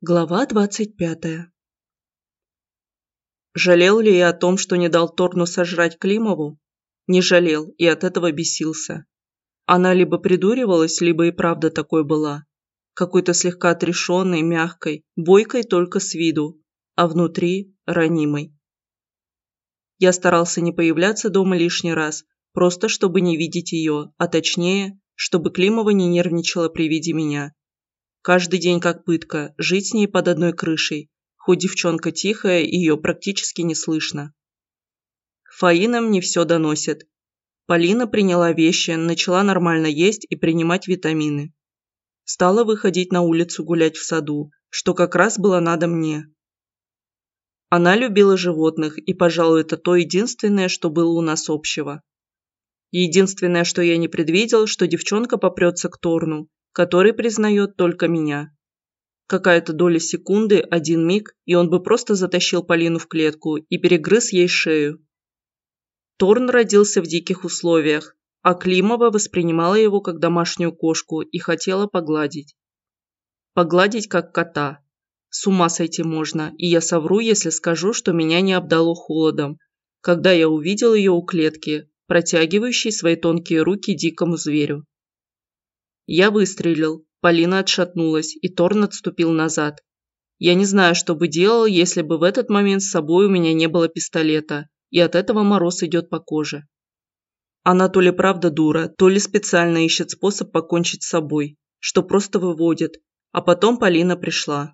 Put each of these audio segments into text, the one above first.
Глава двадцать пятая Жалел ли я о том, что не дал Торну сожрать Климову? Не жалел и от этого бесился. Она либо придуривалась, либо и правда такой была. Какой-то слегка отрешенной, мягкой, бойкой только с виду, а внутри ранимой. Я старался не появляться дома лишний раз, просто чтобы не видеть ее, а точнее, чтобы Климова не нервничала при виде меня. Каждый день как пытка, жить с ней под одной крышей. Хоть девчонка тихая, ее практически не слышно. Фаина мне все доносит. Полина приняла вещи, начала нормально есть и принимать витамины. Стала выходить на улицу гулять в саду, что как раз было надо мне. Она любила животных, и, пожалуй, это то единственное, что было у нас общего. Единственное, что я не предвидел, что девчонка попрется к Торну, который признает только меня. Какая-то доля секунды, один миг, и он бы просто затащил Полину в клетку и перегрыз ей шею. Торн родился в диких условиях, а Климова воспринимала его как домашнюю кошку и хотела погладить. Погладить как кота. С ума сойти можно, и я совру, если скажу, что меня не обдало холодом, когда я увидел ее у клетки, протягивающей свои тонкие руки дикому зверю. Я выстрелил, Полина отшатнулась, и Торн отступил назад. Я не знаю, что бы делал, если бы в этот момент с собой у меня не было пистолета, и от этого мороз идет по коже. Она то ли правда дура, то ли специально ищет способ покончить с собой, что просто выводит, а потом Полина пришла.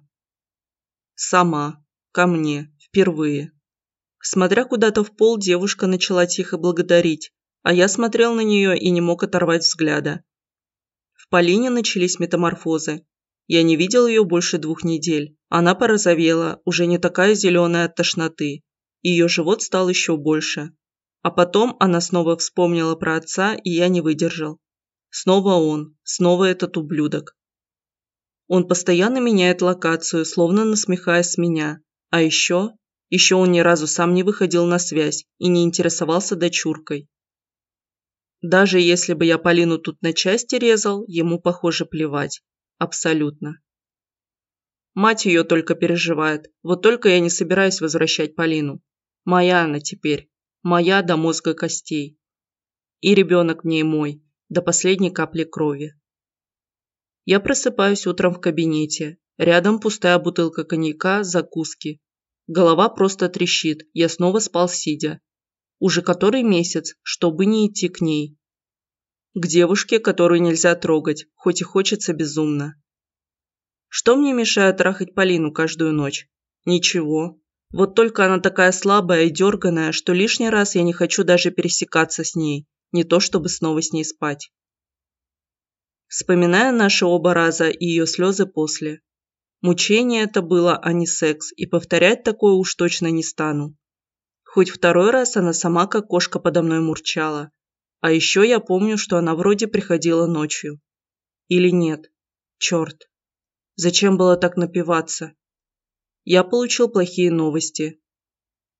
Сама, ко мне, впервые. Смотря куда-то в пол, девушка начала тихо благодарить, а я смотрел на нее и не мог оторвать взгляда. Полине начались метаморфозы. Я не видел ее больше двух недель. Она порозовела, уже не такая зеленая от тошноты. Ее живот стал еще больше. А потом она снова вспомнила про отца, и я не выдержал. Снова он, снова этот ублюдок. Он постоянно меняет локацию, словно насмехаясь с меня. А еще, еще он ни разу сам не выходил на связь и не интересовался дочуркой. Даже если бы я Полину тут на части резал, ему, похоже, плевать. Абсолютно. Мать ее только переживает. Вот только я не собираюсь возвращать Полину. Моя она теперь. Моя до мозга костей. И ребенок в ней мой. До последней капли крови. Я просыпаюсь утром в кабинете. Рядом пустая бутылка коньяка, закуски. Голова просто трещит. Я снова спал сидя уже который месяц, чтобы не идти к ней. К девушке, которую нельзя трогать, хоть и хочется безумно. Что мне мешает трахать Полину каждую ночь? Ничего. Вот только она такая слабая и дерганая, что лишний раз я не хочу даже пересекаться с ней, не то чтобы снова с ней спать. Вспоминая наши оба раза и ее слезы после. Мучение это было, а не секс, и повторять такое уж точно не стану. Хоть второй раз она сама как кошка подо мной мурчала. А еще я помню, что она вроде приходила ночью. Или нет. Черт. Зачем было так напиваться? Я получил плохие новости.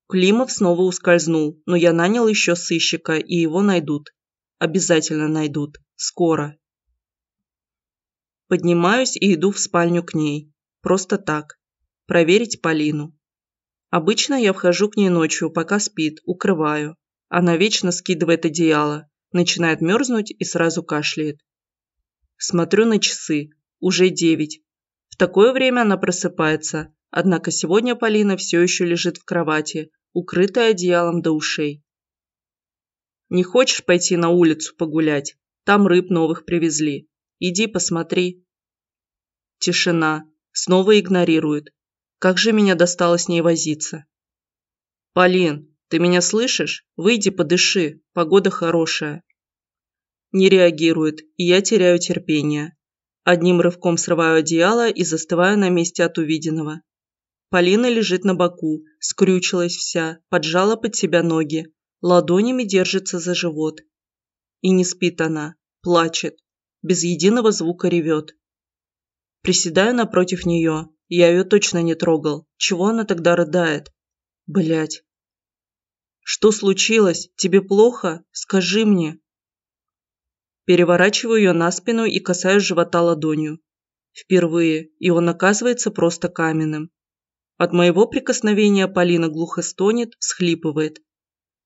Климов снова ускользнул, но я нанял еще сыщика, и его найдут. Обязательно найдут. Скоро. Поднимаюсь и иду в спальню к ней. Просто так. Проверить Полину. Обычно я вхожу к ней ночью, пока спит, укрываю. Она вечно скидывает одеяло, начинает мерзнуть и сразу кашляет. Смотрю на часы. Уже девять. В такое время она просыпается, однако сегодня Полина все еще лежит в кровати, укрытая одеялом до ушей. «Не хочешь пойти на улицу погулять? Там рыб новых привезли. Иди посмотри». Тишина. Снова игнорирует. Как же меня достало с ней возиться. «Полин, ты меня слышишь? Выйди, подыши. Погода хорошая». Не реагирует, и я теряю терпение. Одним рывком срываю одеяло и застываю на месте от увиденного. Полина лежит на боку, скрючилась вся, поджала под себя ноги, ладонями держится за живот. И не спит она, плачет, без единого звука ревет. Приседаю напротив нее, я ее точно не трогал. Чего она тогда рыдает? Блять. Что случилось? Тебе плохо? Скажи мне. Переворачиваю ее на спину и касаюсь живота ладонью. Впервые, и он оказывается просто каменным. От моего прикосновения Полина глухо стонет, всхлипывает.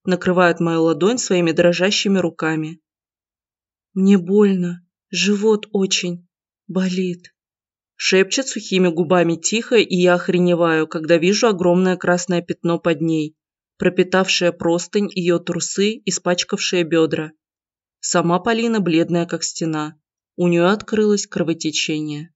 Накрывает мою ладонь своими дрожащими руками. «Мне больно. Живот очень. Болит». Шепчет сухими губами тихо, и я охреневаю, когда вижу огромное красное пятно под ней, пропитавшее простынь, ее трусы, испачкавшие бедра. Сама Полина бледная, как стена. У нее открылось кровотечение.